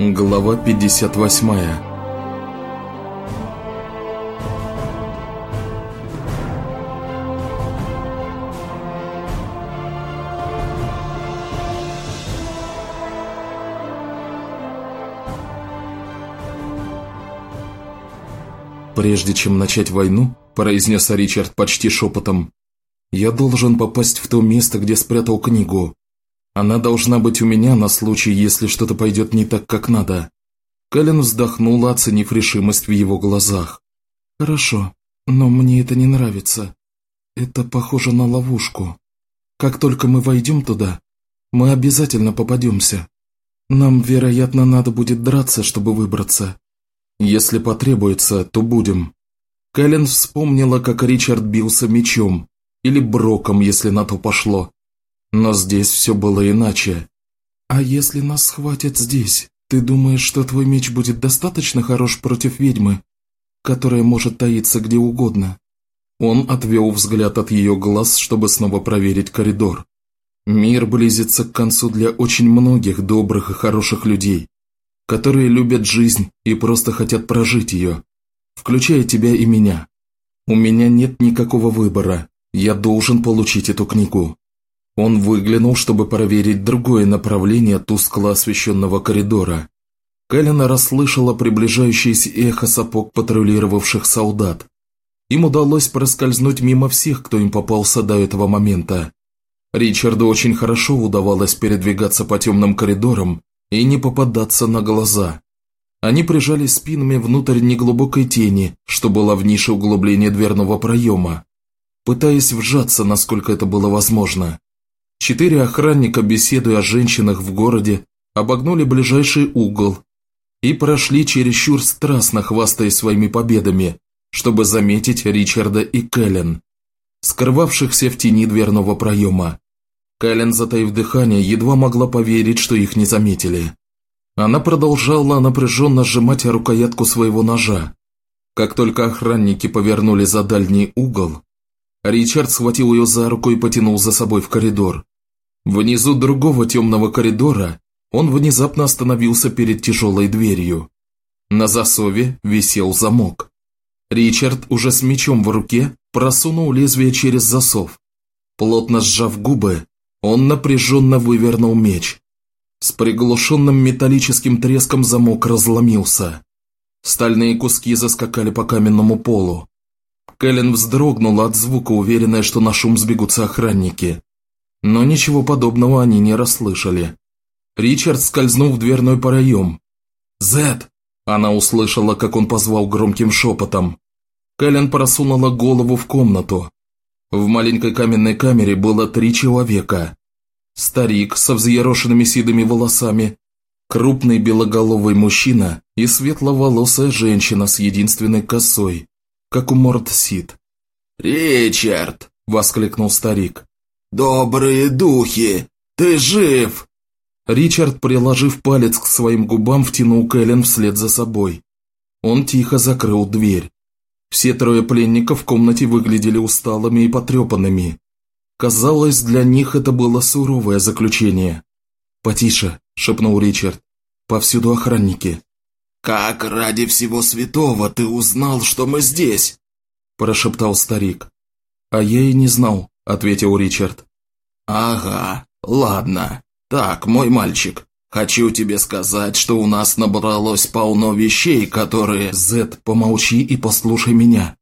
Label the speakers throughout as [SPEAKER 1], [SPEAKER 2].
[SPEAKER 1] Глава 58 «Прежде чем начать войну», – произнес Ричард почти шепотом, – «я должен попасть в то место, где спрятал книгу. Она должна быть у меня на случай, если что-то пойдет не так, как надо». Кэлен вздохнула, оценив решимость в его глазах. «Хорошо, но мне это не нравится. Это похоже на ловушку. Как только мы войдем туда, мы обязательно попадемся. Нам, вероятно, надо будет драться, чтобы выбраться. Если потребуется, то будем». Кэлен вспомнила, как Ричард бился мечом, или броком, если на то пошло. Но здесь все было иначе. «А если нас схватят здесь, ты думаешь, что твой меч будет достаточно хорош против ведьмы, которая может таиться где угодно?» Он отвел взгляд от ее глаз, чтобы снова проверить коридор. Мир близится к концу для очень многих добрых и хороших людей, которые любят жизнь и просто хотят прожить ее, включая тебя и меня. У меня нет никакого выбора, я должен получить эту книгу. Он выглянул, чтобы проверить другое направление тускло освещенного коридора. Кэлен расслышала приближающееся эхо сапог патрулировавших солдат. Им удалось проскользнуть мимо всех, кто им попался до этого момента. Ричарду очень хорошо удавалось передвигаться по темным коридорам и не попадаться на глаза. Они прижались спинами внутрь неглубокой тени, что была в нише углубления дверного проема, пытаясь вжаться, насколько это было возможно. Четыре охранника, беседуя о женщинах в городе, обогнули ближайший угол и прошли чересчур страстно, хвастаясь своими победами, чтобы заметить Ричарда и Кэлен, скрывавшихся в тени дверного проема. Кэлен, затаив дыхание, едва могла поверить, что их не заметили. Она продолжала напряженно сжимать рукоятку своего ножа. Как только охранники повернули за дальний угол, Ричард схватил ее за руку и потянул за собой в коридор. Внизу другого темного коридора он внезапно остановился перед тяжелой дверью. На засове висел замок. Ричард, уже с мечом в руке, просунул лезвие через засов. Плотно сжав губы, он напряженно вывернул меч. С приглушенным металлическим треском замок разломился. Стальные куски заскакали по каменному полу. Кэлен вздрогнула от звука, уверенная, что на шум сбегутся охранники. Но ничего подобного они не расслышали. Ричард скользнул в дверной проем. «Зет!» Она услышала, как он позвал громким шепотом. Кэлен просунула голову в комнату. В маленькой каменной камере было три человека. Старик со взъерошенными седыми волосами, крупный белоголовый мужчина и светловолосая женщина с единственной косой, как у Морд Сид.
[SPEAKER 2] «Ричард!»
[SPEAKER 1] – воскликнул старик.
[SPEAKER 2] «Добрые духи! Ты жив!»
[SPEAKER 1] Ричард, приложив палец к своим губам, втянул Кэлен вслед за собой. Он тихо закрыл дверь. Все трое пленников в комнате выглядели усталыми и потрепанными. Казалось, для них это было суровое заключение. «Потише», – шепнул Ричард. «Повсюду охранники».
[SPEAKER 2] «Как ради всего святого ты узнал, что мы здесь?»
[SPEAKER 1] – прошептал старик. «А я и не знал ответил Ричард.
[SPEAKER 2] «Ага, ладно. Так, мой мальчик, хочу тебе сказать, что у нас набралось полно вещей, которые...»
[SPEAKER 1] «Зет, помолчи и послушай меня».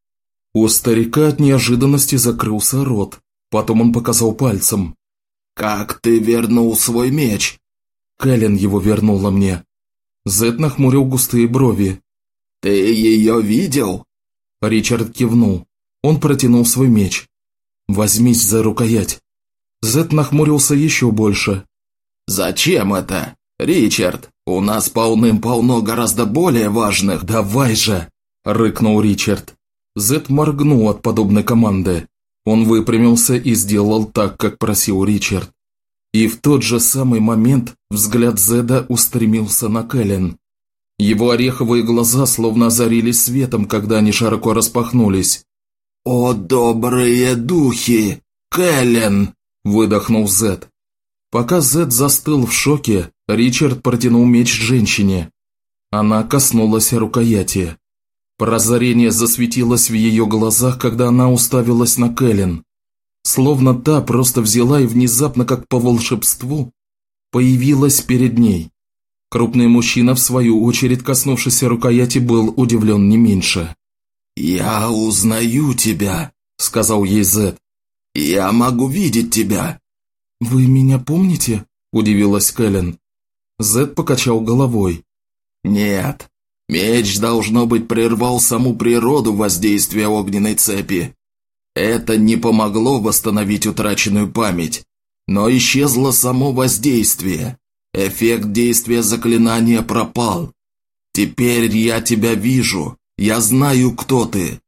[SPEAKER 1] У старика от неожиданности закрылся рот. Потом он показал пальцем.
[SPEAKER 2] «Как ты вернул свой меч?»
[SPEAKER 1] Кэлен его вернула мне. Зет нахмурил густые брови.
[SPEAKER 2] «Ты ее видел?»
[SPEAKER 1] Ричард кивнул. Он протянул свой меч. «Возьмись за рукоять». Зет нахмурился еще больше.
[SPEAKER 2] «Зачем это? Ричард, у нас полным-полно гораздо более важных...»
[SPEAKER 1] «Давай же!» – рыкнул Ричард. Зет моргнул от подобной команды. Он выпрямился и сделал так, как просил Ричард. И в тот же самый момент взгляд Зеда устремился на Кэлен. Его ореховые глаза словно озарились светом, когда они широко распахнулись.
[SPEAKER 2] «О, добрые духи! Кэлен!» – выдохнул Зет.
[SPEAKER 1] Пока Зет застыл в шоке, Ричард протянул меч женщине. Она коснулась рукояти. Прозрение засветилось в ее глазах, когда она уставилась на Кэлен. Словно та просто взяла и внезапно, как по волшебству, появилась перед ней. Крупный мужчина, в свою очередь, коснувшийся рукояти, был удивлен не меньше.
[SPEAKER 2] «Я узнаю тебя», — сказал ей Зет. «Я могу видеть тебя».
[SPEAKER 1] «Вы меня помните?» – удивилась Кэлен. Зед покачал головой.
[SPEAKER 2] «Нет. Меч, должно быть, прервал саму природу воздействия огненной цепи. Это не помогло восстановить утраченную память, но исчезло само воздействие. Эффект действия заклинания пропал. Теперь я тебя вижу, я знаю, кто ты.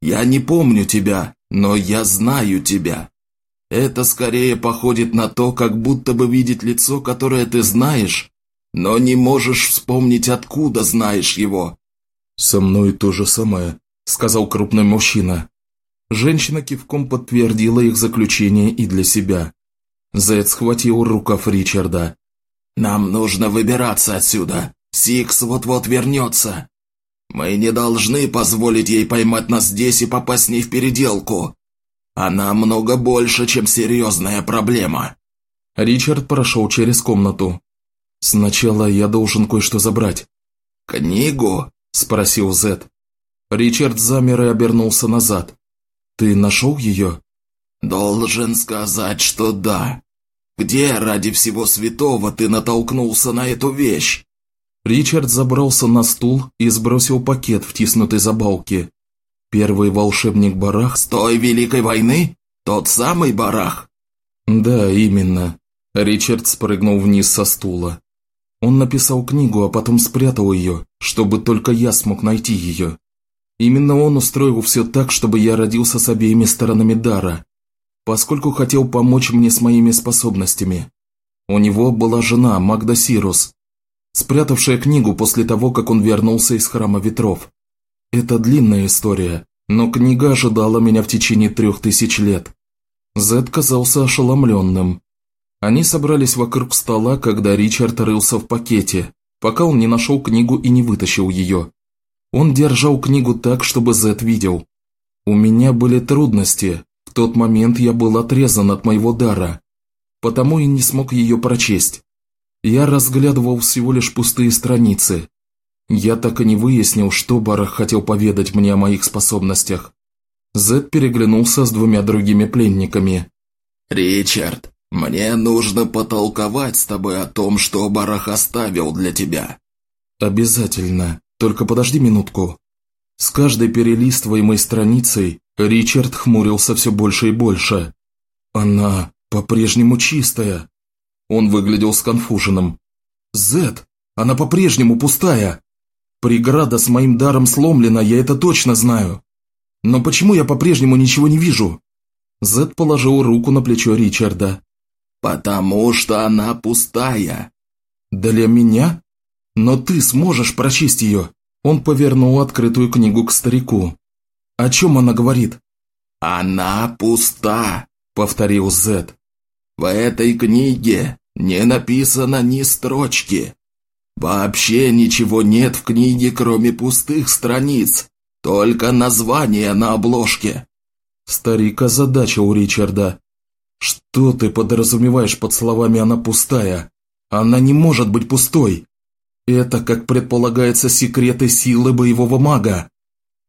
[SPEAKER 2] Я не помню тебя, но я знаю тебя. Это скорее походит на то, как будто бы видеть лицо, которое ты знаешь, но не можешь вспомнить, откуда знаешь его».
[SPEAKER 1] «Со мной то же самое», – сказал крупный мужчина. Женщина кивком подтвердила их заключение и для себя. Зед схватил рукав Ричарда.
[SPEAKER 2] «Нам нужно выбираться отсюда. Сикс вот-вот вернется. Мы не должны позволить ей поймать нас здесь и попасть с ней в переделку. Она много больше, чем серьезная проблема».
[SPEAKER 1] Ричард прошел через комнату. «Сначала я должен кое-что забрать».
[SPEAKER 2] «Книгу?»
[SPEAKER 1] – спросил Зет. Ричард замер и обернулся назад. «Ты нашел ее?»
[SPEAKER 2] «Должен сказать, что да. Где ради всего святого ты натолкнулся на эту вещь?»
[SPEAKER 1] Ричард забрался на стул и сбросил пакет, втиснутый за балки. Первый волшебник Барах
[SPEAKER 2] с той Великой войны? Тот самый Барах?
[SPEAKER 1] Да, именно. Ричард спрыгнул вниз со стула. Он написал книгу, а потом спрятал ее, чтобы только я смог найти ее. Именно он устроил все так, чтобы я родился с обеими сторонами дара, поскольку хотел помочь мне с моими способностями. У него была жена, Магда Сирус, спрятавшая книгу после того, как он вернулся из Храма Ветров. Это длинная история, но книга ожидала меня в течение трех тысяч лет. Зед казался ошеломленным. Они собрались вокруг стола, когда Ричард рылся в пакете, пока он не нашел книгу и не вытащил ее. Он держал книгу так, чтобы Зед видел. У меня были трудности, в тот момент я был отрезан от моего дара, потому и не смог ее прочесть. Я разглядывал всего лишь пустые страницы, я так и не выяснил, что Барах хотел поведать мне о моих способностях. Зед переглянулся с двумя другими пленниками.
[SPEAKER 2] «Ричард, мне нужно потолковать с тобой о том, что Барах оставил для тебя».
[SPEAKER 1] «Обязательно. Только подожди минутку». С каждой перелистываемой страницей Ричард хмурился все больше и больше. «Она по-прежнему чистая». Он выглядел сконфуженным. «Зед, она по-прежнему пустая!» Преграда с моим даром сломлена, я это точно знаю. Но почему я по-прежнему ничего не вижу?» Зед положил руку на плечо Ричарда.
[SPEAKER 2] «Потому что она пустая».
[SPEAKER 1] «Для меня? Но ты сможешь прочесть ее». Он повернул открытую книгу к старику. «О чем она говорит?»
[SPEAKER 2] «Она пуста», — повторил
[SPEAKER 1] Зед.
[SPEAKER 2] «В этой книге не написано ни строчки. Вообще ничего нет в книге, кроме пустых страниц, только название на обложке.
[SPEAKER 1] Старик озадачил Ричарда. Что ты подразумеваешь под словами «она пустая»? Она не может быть пустой. Это, как предполагается, секреты силы боевого мага.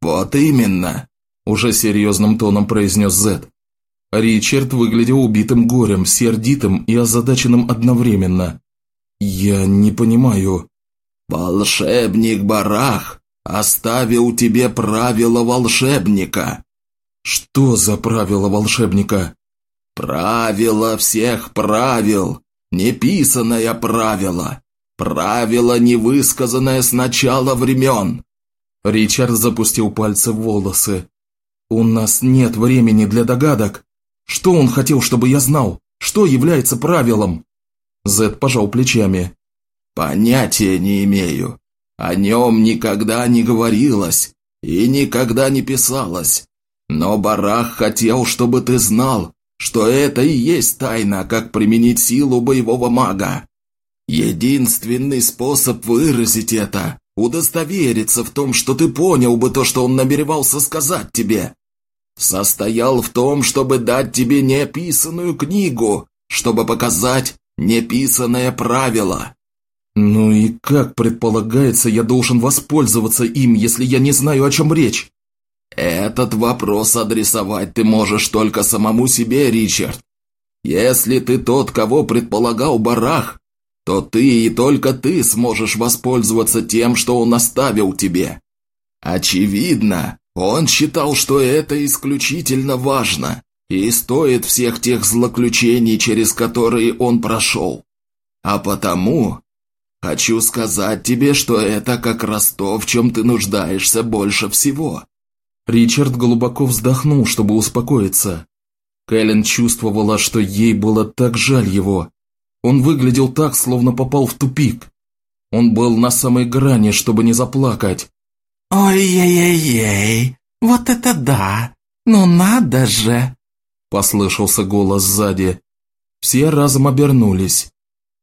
[SPEAKER 2] Вот именно,
[SPEAKER 1] уже серьезным тоном произнес Зет. Ричард выглядел убитым горем, сердитым и озадаченным одновременно. «Я не понимаю».
[SPEAKER 2] «Волшебник Барах оставил тебе правила волшебника».
[SPEAKER 1] «Что за правила волшебника?»
[SPEAKER 2] «Правила всех правил, неписанное правило, правило, невысказанное с начала времен».
[SPEAKER 1] Ричард запустил пальцы в волосы. «У нас нет времени для догадок. Что он хотел, чтобы я знал? Что является правилом?» Зед пожал плечами.
[SPEAKER 2] «Понятия не имею. О нем никогда не говорилось и никогда не писалось. Но Барах хотел, чтобы ты знал, что это и есть тайна, как применить силу боевого мага». Единственный способ выразить это – удостовериться в том, что ты понял бы то, что он намеревался сказать тебе. Состоял в том, чтобы дать тебе неописанную книгу, чтобы показать неписанное правило.
[SPEAKER 1] Ну и как предполагается, я должен воспользоваться им, если я не знаю, о чем речь?
[SPEAKER 2] Этот вопрос адресовать ты можешь только самому себе, Ричард. Если ты тот, кого предполагал Барах, то ты и только ты сможешь воспользоваться тем, что он оставил тебе. Очевидно, он считал, что это исключительно важно и стоит всех тех злоключений, через которые он прошел. А потому хочу сказать тебе, что это как раз то, в чем ты нуждаешься больше всего.
[SPEAKER 1] Ричард глубоко вздохнул, чтобы успокоиться. Кэлен чувствовала, что ей было так жаль его. Он выглядел так, словно попал в тупик. Он был на самой грани, чтобы не заплакать.
[SPEAKER 3] «Ой-ей-ей-ей, вот это да! Ну надо же!»
[SPEAKER 1] Послышался голос сзади. Все разом обернулись.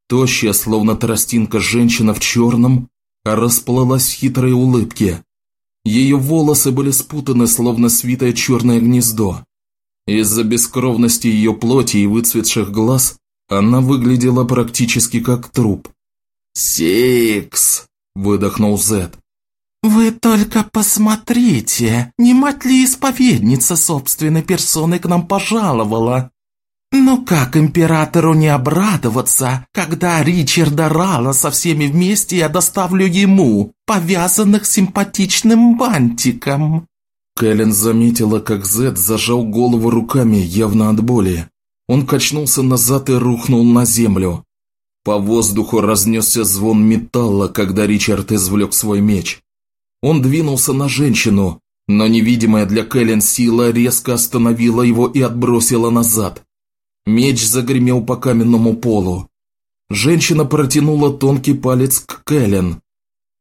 [SPEAKER 1] Тощая, словно тростинка женщина в черном, расплылась в хитрой улыбке. Ее волосы были спутаны, словно свитое черное гнездо. Из-за бескровности ее плоти и выцветших глаз она выглядела практически как труп.
[SPEAKER 2] «Сикс!» – выдохнул Зет.
[SPEAKER 3] «Вы только посмотрите, не мать ли исповедница собственной персоной к нам пожаловала?» «Ну как императору не обрадоваться, когда Ричарда Рала со всеми вместе я доставлю ему, повязанных симпатичным бантиком?»
[SPEAKER 1] Кэлен заметила, как Зед зажал голову руками, явно от боли. Он качнулся назад и рухнул на землю. По воздуху разнесся звон металла, когда Ричард извлек свой меч. Он двинулся на женщину, но невидимая для Кэлен сила резко остановила его и отбросила назад. Меч загремел по каменному полу. Женщина протянула тонкий палец к Кэлен.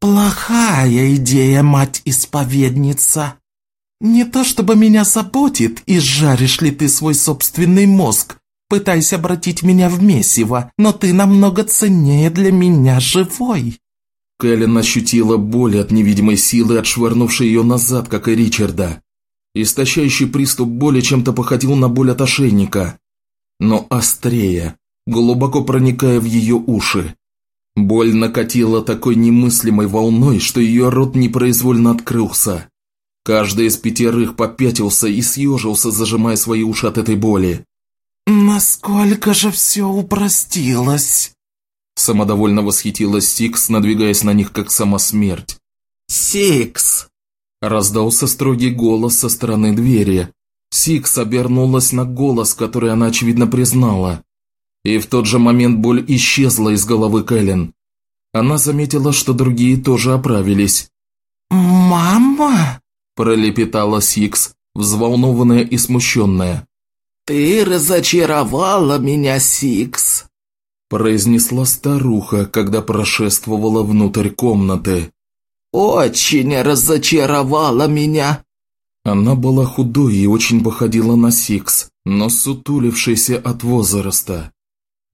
[SPEAKER 3] «Плохая идея, мать-исповедница. Не то чтобы меня заботит, изжаришь ли ты свой собственный мозг, пытаясь обратить меня в месиво, но ты намного ценнее для меня живой».
[SPEAKER 1] Кэлен ощутила боль от невидимой силы, отшвырнувшей ее назад, как и Ричарда. Истощающий приступ боли чем-то походил на боль от ошейника но острее, глубоко проникая в ее уши. Боль накатила такой немыслимой волной, что ее рот непроизвольно открылся. Каждый из пятерых попятился и съежился, зажимая свои уши от этой боли.
[SPEAKER 3] «Насколько же все упростилось!»
[SPEAKER 1] Самодовольно восхитилась Сикс, надвигаясь на них, как сама смерть.
[SPEAKER 3] «Сикс!»
[SPEAKER 1] Раздался строгий голос со стороны двери, Сикс обернулась на голос, который она, очевидно, признала. И в тот же момент боль исчезла из головы Кэлен. Она заметила, что другие тоже оправились.
[SPEAKER 3] «Мама?»
[SPEAKER 1] – пролепетала Сикс, взволнованная и смущенная.
[SPEAKER 3] «Ты разочаровала меня, Сикс!»
[SPEAKER 1] – произнесла старуха, когда прошествовала внутрь комнаты.
[SPEAKER 3] «Очень разочаровала меня!»
[SPEAKER 1] Она была худой и очень походила на Сикс, но сутулившейся от возраста.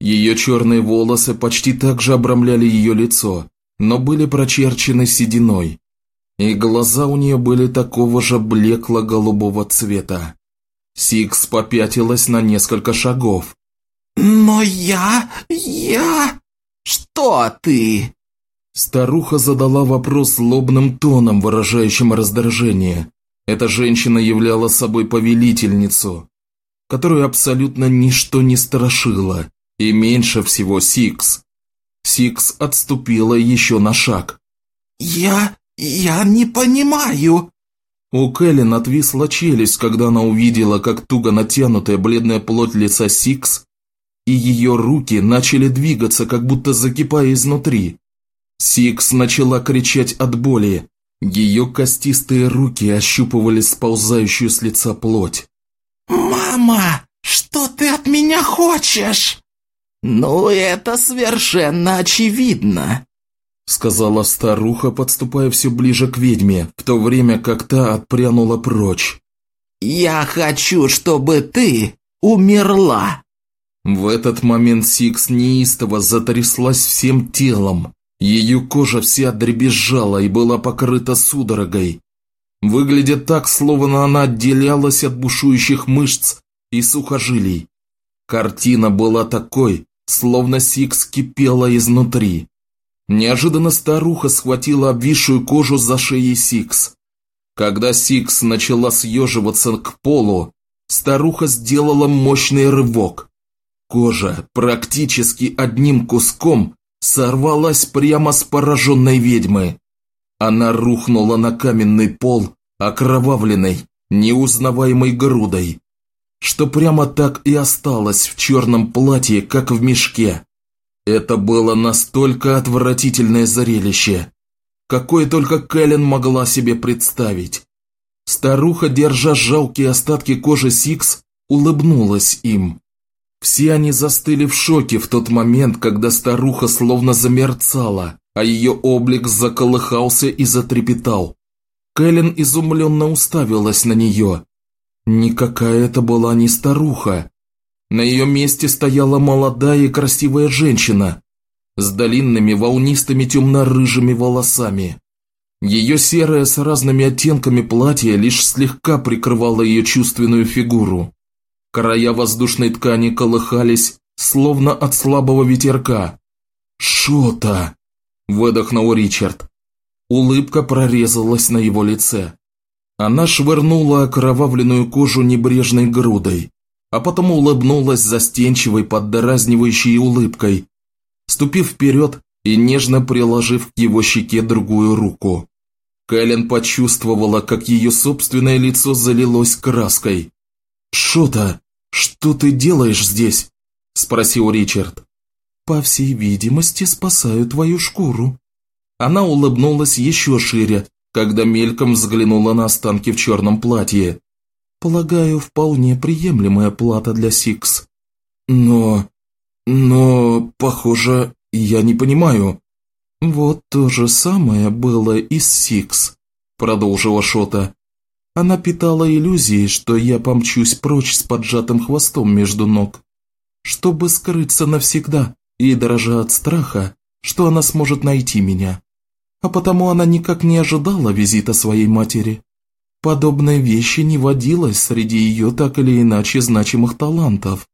[SPEAKER 1] Ее черные волосы почти так же обрамляли ее лицо, но были прочерчены сединой. И глаза у нее были такого же блекло-голубого цвета. Сикс попятилась на несколько шагов.
[SPEAKER 3] «Но я... я... что ты?»
[SPEAKER 1] Старуха задала вопрос злобным тоном, выражающим раздражение. Эта женщина являла собой повелительницу, которую абсолютно ничто не страшило, и меньше всего Сикс. Сикс отступила еще на шаг.
[SPEAKER 3] «Я... я не понимаю...»
[SPEAKER 1] У Кэлен отвисла челюсть, когда она увидела, как туго натянутая бледная плоть лица Сикс и ее руки начали двигаться, как будто закипая изнутри. Сикс начала кричать от боли, ее костистые руки ощупывали сползающую с лица плоть.
[SPEAKER 3] «Мама, что ты от меня хочешь?» «Ну, это совершенно очевидно»,
[SPEAKER 1] сказала старуха, подступая все ближе к ведьме, в то время как та отпрянула прочь.
[SPEAKER 3] «Я хочу, чтобы ты умерла!»
[SPEAKER 1] В этот момент Сикс неистово затряслась всем телом. Ее кожа вся дребезжала и была покрыта судорогой. Выглядит так, словно она отделялась от бушующих мышц и сухожилий. Картина была такой, словно Сикс кипела изнутри. Неожиданно старуха схватила обвисшую кожу за шеей Сикс. Когда Сикс начала съеживаться к полу, старуха сделала мощный рывок. Кожа практически одним куском сорвалась прямо с пораженной ведьмы. Она рухнула на каменный пол, окровавленной, неузнаваемой грудой, что прямо так и осталось в черном платье, как в мешке. Это было настолько отвратительное зрелище, какое только Кэлен могла себе представить. Старуха, держа жалкие остатки кожи Сикс, улыбнулась им. Все они застыли в шоке в тот момент, когда старуха словно замерцала, а ее облик заколыхался и затрепетал. Кэлен изумленно уставилась на нее. Никакая это была не старуха. На ее месте стояла молодая и красивая женщина, с длинными волнистыми темно-рыжими волосами. Ее серое с разными оттенками платье лишь слегка прикрывало ее чувственную фигуру. Края воздушной ткани колыхались, словно от слабого ветерка. «Шота!» – выдохнул Ричард. Улыбка прорезалась на его лице. Она швырнула окровавленную кожу небрежной грудой, а потом улыбнулась застенчивой, поддразнивающей улыбкой, ступив вперед и нежно приложив к его щеке другую руку. Кэлен почувствовала, как ее собственное лицо залилось краской. «Шота, что ты делаешь здесь?» – спросил Ричард. «По всей видимости, спасаю твою шкуру». Она улыбнулась еще шире, когда мельком взглянула на останки в черном платье. «Полагаю, вполне приемлемая плата для Сикс». «Но... но, похоже, я не понимаю». «Вот то же самое было и с Сикс», – продолжила Шота. Она питала иллюзии, что я помчусь прочь с поджатым хвостом между ног, чтобы скрыться навсегда и, дрожа от страха, что она сможет найти меня. А потому она никак не ожидала визита своей матери. Подобной вещи не водилось среди ее так или иначе значимых талантов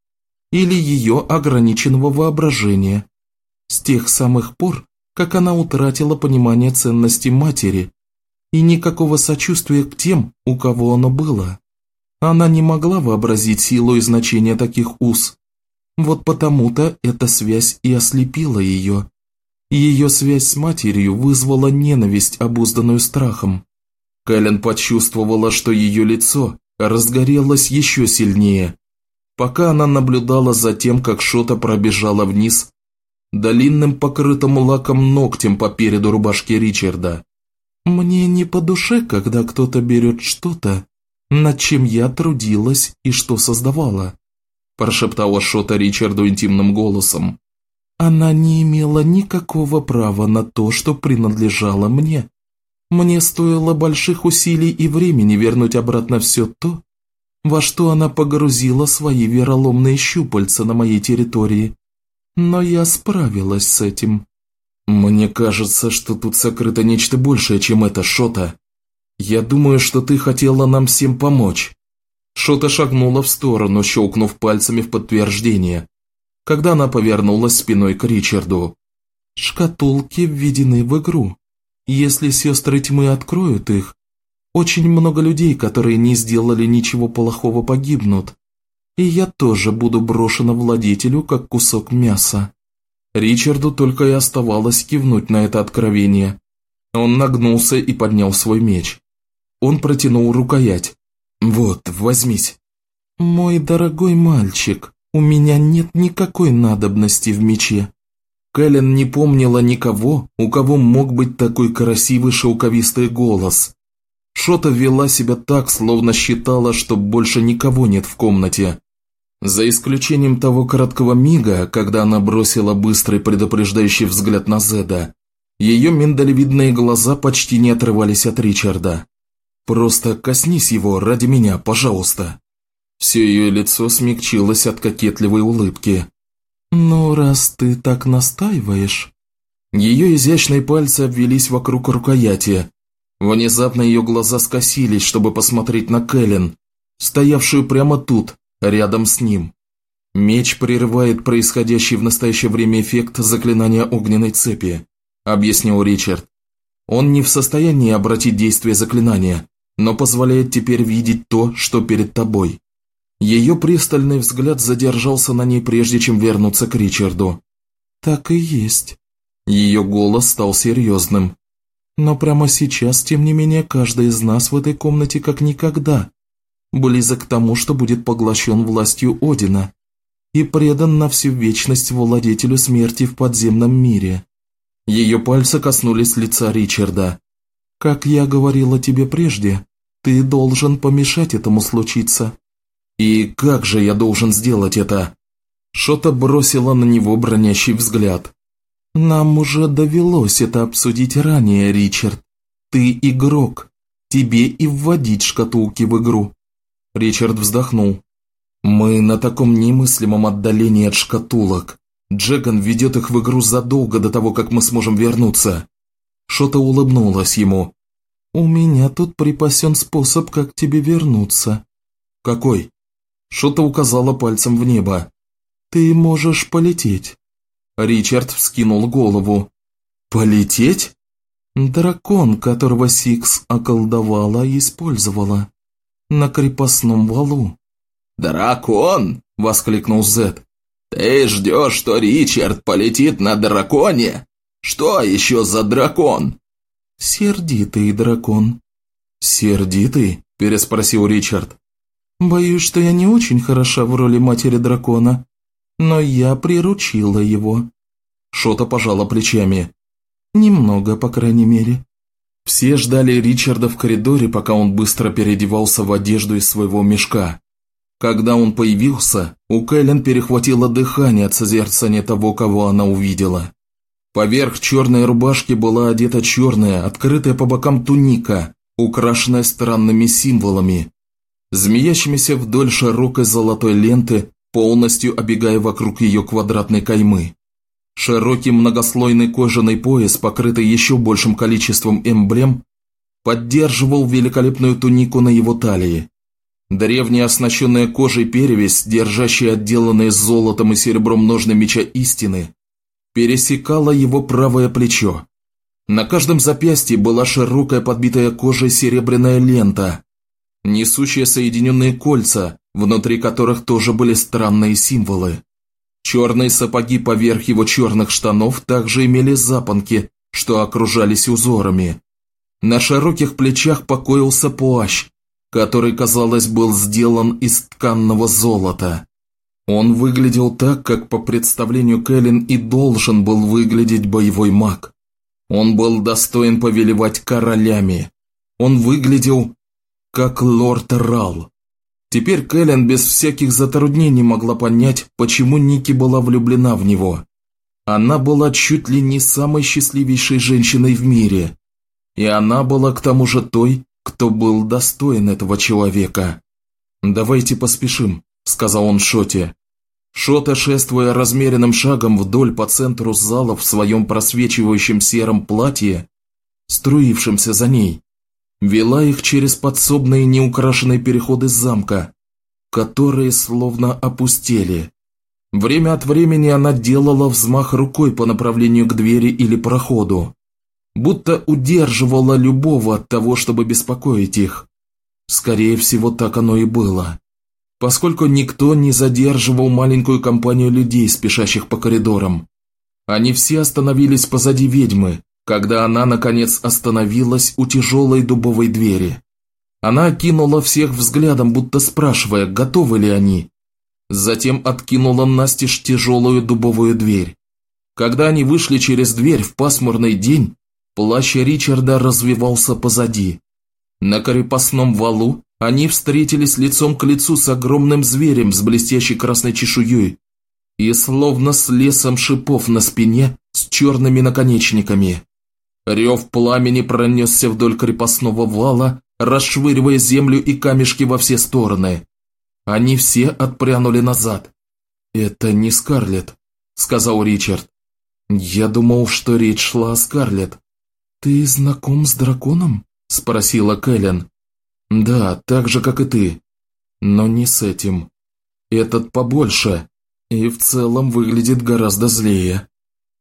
[SPEAKER 1] или ее ограниченного воображения. С тех самых пор, как она утратила понимание ценности матери и никакого сочувствия к тем, у кого оно было. Она не могла вообразить силу и значение таких уз. Вот потому-то эта связь и ослепила ее. Ее связь с матерью вызвала ненависть, обузданную страхом. Кэлен почувствовала, что ее лицо разгорелось еще сильнее, пока она наблюдала за тем, как Шота пробежала вниз, длинным покрытым лаком ногтем по переду рубашки Ричарда. «Мне не по душе, когда кто-то берет что-то, над чем я трудилась и что создавала», прошептала Шота Ричарду интимным голосом. «Она не имела никакого права на то, что принадлежало мне. Мне стоило больших усилий и времени вернуть обратно все то, во что она погрузила свои вероломные щупальца на моей территории. Но я справилась с этим. «Мне кажется, что тут сокрыто нечто большее, чем это, Шота. Я думаю, что ты хотела нам всем помочь». Шота шагнула в сторону, щелкнув пальцами в подтверждение, когда она повернулась спиной к Ричарду. «Шкатулки введены в игру. Если сестры тьмы откроют их, очень много людей, которые не сделали ничего плохого, погибнут. И я тоже буду брошена владетелю, как кусок мяса. Ричарду только и оставалось кивнуть на это откровение. Он нагнулся и поднял свой меч. Он протянул рукоять. «Вот, возьмись». «Мой дорогой мальчик, у меня нет никакой надобности в мече». Кэлен не помнила никого, у кого мог быть такой красивый шелковистый голос. Шота вела себя так, словно считала, что больше никого нет в комнате. За исключением того краткого мига, когда она бросила быстрый предупреждающий взгляд на Зеда, ее миндалевидные глаза почти не отрывались от Ричарда. «Просто коснись его ради меня, пожалуйста». Все ее лицо смягчилось от кокетливой улыбки.
[SPEAKER 3] «Ну, раз ты так настаиваешь...»
[SPEAKER 1] Ее изящные пальцы обвелись вокруг рукояти. Внезапно ее глаза скосились, чтобы посмотреть на Кэлен, стоявшую прямо тут, рядом с ним. Меч прерывает происходящий в настоящее время эффект заклинания огненной цепи, объяснил Ричард. Он не в состоянии обратить действие заклинания, но позволяет теперь видеть то, что перед тобой. Ее пристальный взгляд задержался на ней, прежде чем вернуться к Ричарду.
[SPEAKER 3] «Так и есть».
[SPEAKER 1] Ее голос стал серьезным.
[SPEAKER 3] «Но прямо сейчас, тем не менее, каждый из нас в этой комнате как никогда близок к тому, что будет поглощен властью Одина и предан на всю вечность владетелю смерти в подземном мире».
[SPEAKER 1] Ее пальцы коснулись лица Ричарда.
[SPEAKER 3] «Как я говорила тебе прежде, ты должен помешать этому случиться».
[SPEAKER 1] «И как же я должен сделать это?» Шота бросила на него бронящий взгляд.
[SPEAKER 3] «Нам уже довелось это обсудить ранее, Ричард. Ты игрок. Тебе и вводить шкатулки в игру».
[SPEAKER 1] Ричард вздохнул. «Мы на таком немыслимом отдалении от шкатулок. Джеган ведет их в игру задолго до того, как мы сможем вернуться». Шота улыбнулась ему.
[SPEAKER 3] «У меня тут припасен способ, как тебе вернуться».
[SPEAKER 1] «Какой?» Шота указала пальцем в небо.
[SPEAKER 3] «Ты можешь полететь».
[SPEAKER 1] Ричард вскинул голову. «Полететь?»
[SPEAKER 3] «Дракон, которого Сикс околдовала и использовала. На крепостном валу».
[SPEAKER 2] «Дракон!» – воскликнул Зет. «Ты ждешь, что Ричард полетит на драконе? Что еще за дракон?»
[SPEAKER 3] «Сердитый дракон».
[SPEAKER 1] «Сердитый?» – переспросил Ричард.
[SPEAKER 3] «Боюсь, что я не очень хороша в роли матери дракона, но я приручила его».
[SPEAKER 1] Шота пожала плечами.
[SPEAKER 3] «Немного, по крайней мере».
[SPEAKER 1] Все ждали Ричарда в коридоре, пока он быстро переодевался в одежду из своего мешка. Когда он появился, у Кэлен перехватило дыхание от созерцания того, кого она увидела. Поверх черной рубашки была одета черная, открытая по бокам туника, украшенная странными символами, змеящимися вдоль широкой золотой ленты, полностью обегая вокруг ее квадратной каймы. Широкий многослойный кожаный пояс, покрытый еще большим количеством эмблем, поддерживал великолепную тунику на его талии. Древняя оснащенная кожей перевесь, держащая отделанные золотом и серебром ножны меча истины, пересекала его правое плечо. На каждом запястье была широкая подбитая кожей серебряная лента, несущая соединенные кольца, внутри которых тоже были странные символы. Черные сапоги поверх его черных штанов также имели запонки, что окружались узорами. На широких плечах покоился плащ, который, казалось, был сделан из тканного золота. Он выглядел так, как по представлению Кэлен и должен был выглядеть боевой маг. Он был достоин повелевать королями. Он выглядел как лорд Рал. Теперь Кэлен без всяких затруднений могла понять, почему Ники была влюблена в него. Она была чуть ли не самой счастливейшей женщиной в мире. И она была к тому же той, кто был достоин этого человека. «Давайте поспешим», – сказал он Шоте. Шота, шествуя размеренным шагом вдоль по центру зала в своем просвечивающем сером платье, струившемся за ней, вела их через подсобные неукрашенные переходы замка, которые словно опустели. Время от времени она делала взмах рукой по направлению к двери или проходу, будто удерживала любого от того, чтобы беспокоить их. Скорее всего, так оно и было. Поскольку никто не задерживал маленькую компанию людей, спешащих по коридорам. Они все остановились позади ведьмы, когда она, наконец, остановилась у тяжелой дубовой двери. Она окинула всех взглядом, будто спрашивая, готовы ли они. Затем откинула настежь тяжелую дубовую дверь. Когда они вышли через дверь в пасмурный день, Плащ Ричарда развивался позади. На крепостном валу они встретились лицом к лицу с огромным зверем с блестящей красной чешуей и словно с лесом шипов на спине с черными наконечниками. Рев пламени пронесся вдоль крепостного вала, расшвыривая землю и камешки во все стороны. Они все отпрянули назад. «Это не Скарлетт», – сказал Ричард. «Я думал, что речь шла о Скарлетт». «Ты знаком с драконом?» – спросила Кэлен. «Да, так же, как и ты. Но не с этим. Этот побольше и в целом выглядит гораздо злее».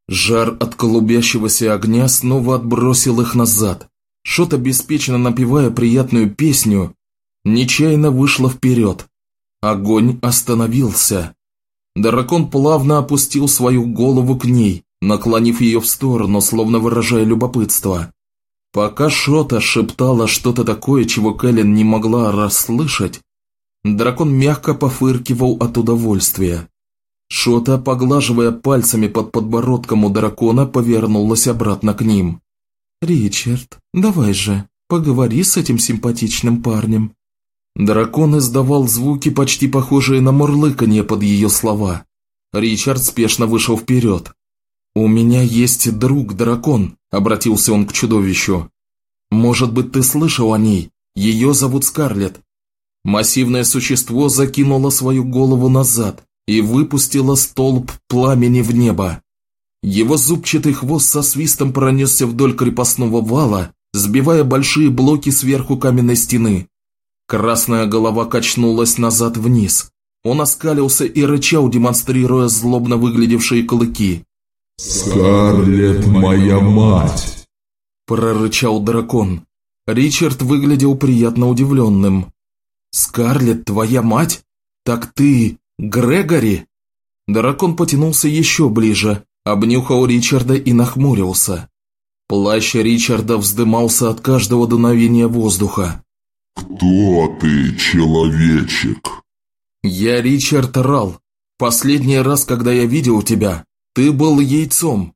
[SPEAKER 1] Жар от колубящегося огня снова отбросил их назад. Шот, беспечно напевая приятную песню, нечаянно вышла вперед. Огонь остановился. Дракон плавно опустил свою голову к ней, наклонив ее в сторону, словно выражая любопытство. Пока Шота шептала что-то такое, чего Кэлен не могла расслышать, дракон мягко пофыркивал от удовольствия. Шота, поглаживая пальцами под подбородком у дракона, повернулась обратно к ним. «Ричард, давай же, поговори с этим симпатичным парнем». Дракон издавал звуки, почти похожие на мурлыканье под ее слова. Ричард спешно вышел вперед. «У меня есть друг-дракон», – обратился он к чудовищу. «Может быть, ты слышал о ней? Ее зовут Скарлетт». Массивное существо закинуло свою голову назад и выпустило столб пламени в небо. Его зубчатый хвост со свистом пронесся вдоль крепостного вала, сбивая большие блоки сверху каменной стены. Красная голова качнулась назад вниз. Он оскалился и рычал, демонстрируя злобно выглядевшие клыки.
[SPEAKER 4] «Скарлетт моя мать!»
[SPEAKER 1] Прорычал дракон. Ричард выглядел приятно удивленным. «Скарлетт твоя мать? Так ты Грегори?» Дракон потянулся еще ближе, обнюхал Ричарда и нахмурился. Плащ Ричарда вздымался от каждого дуновения воздуха.
[SPEAKER 4] «Кто ты, человечек?»
[SPEAKER 1] «Я Ричард Рал. Последний раз, когда я видел тебя, ты был яйцом».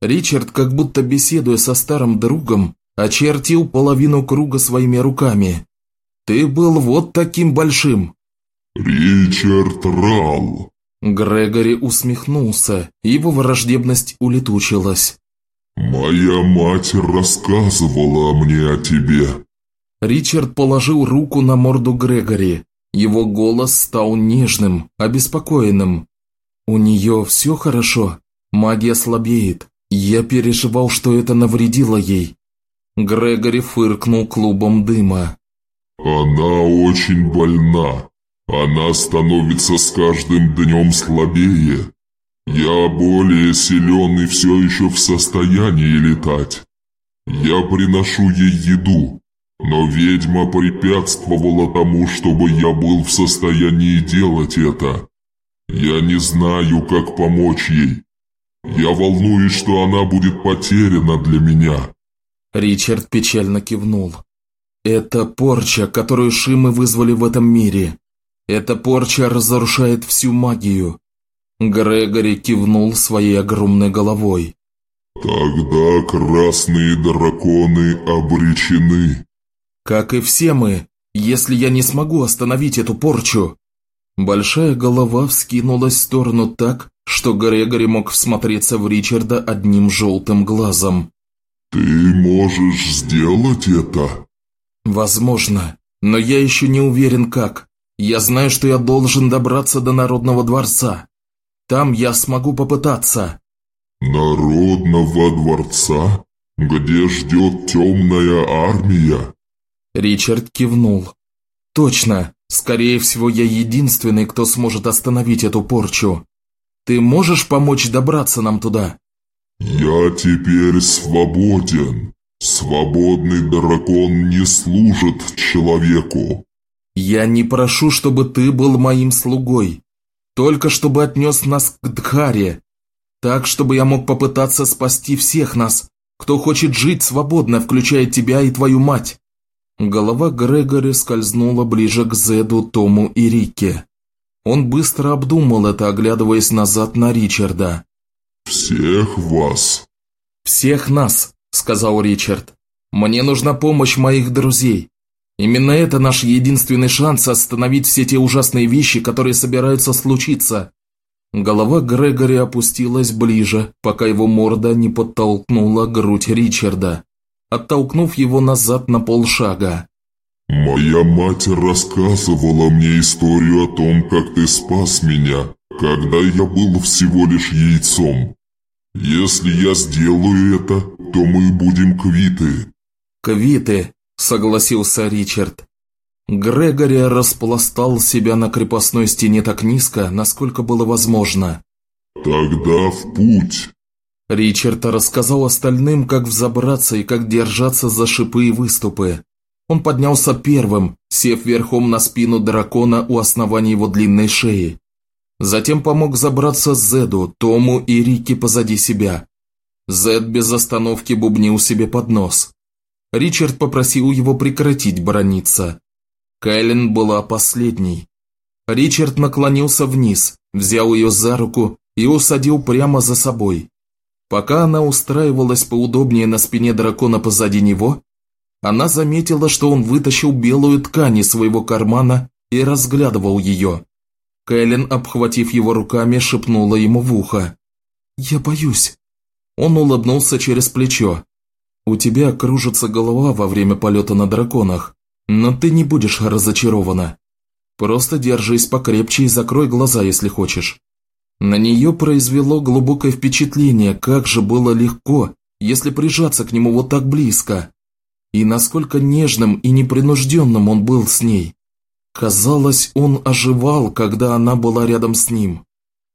[SPEAKER 1] Ричард, как будто беседуя со старым другом, очертил половину круга своими руками. «Ты был вот таким большим».
[SPEAKER 4] «Ричард Рал»,
[SPEAKER 1] Грегори усмехнулся, его враждебность улетучилась.
[SPEAKER 4] «Моя мать рассказывала мне о тебе».
[SPEAKER 1] Ричард положил руку на морду Грегори. Его голос стал нежным, обеспокоенным. «У нее все хорошо. Магия слабеет. Я переживал, что это навредило ей». Грегори фыркнул клубом дыма.
[SPEAKER 4] «Она очень больна. Она становится с каждым днем слабее. Я более силен и все еще в состоянии летать. Я приношу ей еду, но ведьма препятствовала тому, чтобы я был в состоянии делать это. Я не знаю, как помочь ей. Я волнуюсь, что она будет потеряна для меня».
[SPEAKER 1] Ричард печально кивнул. «Это порча, которую Шимы вызвали в этом мире. Эта порча разрушает всю магию. Грегори кивнул своей огромной головой.
[SPEAKER 4] Тогда красные драконы обречены.
[SPEAKER 1] Как и все мы, если я не смогу остановить эту порчу. Большая голова вскинулась в сторону так, что Грегори мог всмотреться в Ричарда одним желтым глазом.
[SPEAKER 4] «Ты можешь сделать это?»
[SPEAKER 1] «Возможно, но я еще не уверен как. Я знаю, что я должен добраться до Народного дворца. Там я смогу попытаться».
[SPEAKER 4] «Народного дворца? Где ждет темная армия?»
[SPEAKER 1] Ричард кивнул. «Точно. Скорее всего, я единственный, кто сможет остановить эту порчу. Ты можешь помочь добраться нам туда?»
[SPEAKER 4] «Я теперь свободен. Свободный дракон не служит человеку.
[SPEAKER 1] «Я не прошу, чтобы ты был моим слугой, только чтобы отнес нас к Дхаре, так, чтобы я мог попытаться спасти всех нас, кто хочет жить свободно, включая тебя и твою мать». Голова Грегори скользнула ближе к Зеду, Тому и Рике. Он быстро обдумал это, оглядываясь назад на Ричарда.
[SPEAKER 4] «Всех вас?»
[SPEAKER 1] «Всех нас», — сказал Ричард. «Мне нужна помощь моих друзей. Именно это наш единственный шанс остановить все те ужасные вещи, которые собираются случиться. Голова Грегори опустилась ближе, пока его морда не подтолкнула грудь Ричарда, оттолкнув его назад на полшага.
[SPEAKER 4] Моя мать рассказывала мне историю о том, как ты спас меня, когда я был всего лишь яйцом. Если я сделаю это, то мы будем квиты».
[SPEAKER 1] «Квиты», — согласился Ричард. Грегори распластал себя на крепостной стене так низко, насколько было возможно.
[SPEAKER 4] «Тогда в путь!»
[SPEAKER 1] Ричард рассказал остальным, как взобраться и как держаться за шипы и выступы. Он поднялся первым, сев верхом на спину дракона у основания его длинной шеи. Затем помог забраться Зеду, Тому и Рике позади себя. Зед без остановки бубнил себе под нос. Ричард попросил его прекратить брониться. Кайлен была последней. Ричард наклонился вниз, взял ее за руку и усадил прямо за собой. Пока она устраивалась поудобнее на спине дракона позади него, она заметила, что он вытащил белую ткань из своего кармана и разглядывал ее. Кэлен, обхватив его руками, шепнула ему в ухо. «Я боюсь». Он улыбнулся через плечо. «У тебя кружится голова во время полета на драконах. Но ты не будешь разочарована. Просто держись покрепче и закрой глаза, если хочешь. На нее произвело глубокое впечатление, как же было легко, если прижаться к нему вот так близко. И насколько нежным и непринужденным он был с ней. Казалось, он оживал, когда она была рядом с ним.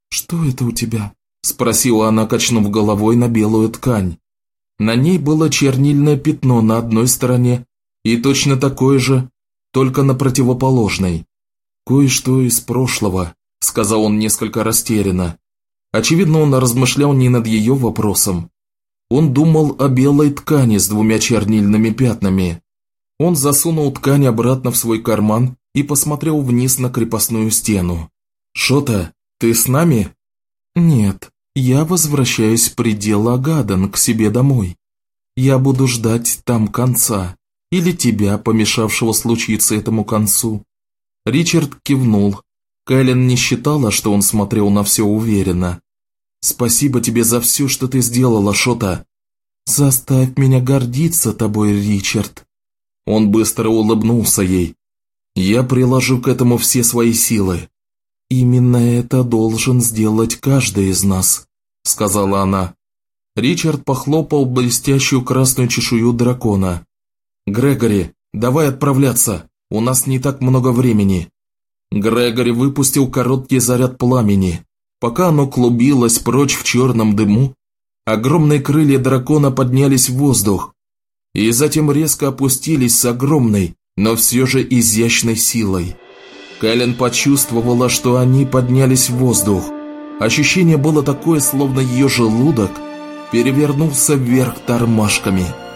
[SPEAKER 1] «Что это у тебя?» – спросила она, качнув головой на белую ткань. На ней было чернильное пятно на одной стороне и точно такое же, только на противоположной. Кое-что из прошлого, сказал он несколько растерянно. Очевидно, он размышлял не над ее вопросом. Он думал о белой ткани с двумя чернильными пятнами. Он засунул ткань обратно в свой карман и посмотрел вниз на крепостную стену. «Шота, ты с нами?» «Нет, я возвращаюсь в пределы Агадан к себе домой. Я буду ждать там конца. Или тебя, помешавшего случиться этому концу?» Ричард кивнул. Кэлен не считала, что он смотрел на все уверенно. «Спасибо тебе за все, что ты сделала, Шота!» «Заставь меня гордиться тобой, Ричард!» Он быстро улыбнулся ей. «Я приложу к этому все свои силы». «Именно это должен сделать каждый из нас», — сказала она. Ричард похлопал блестящую красную чешую дракона. «Грегори, давай отправляться, у нас не так много времени». Грегори выпустил короткий заряд пламени. Пока оно клубилось прочь в черном дыму, огромные крылья дракона поднялись в воздух и затем резко опустились с огромной, но все же изящной силой. Кэлен почувствовала, что они поднялись в воздух. Ощущение было такое, словно ее желудок перевернулся вверх тормашками –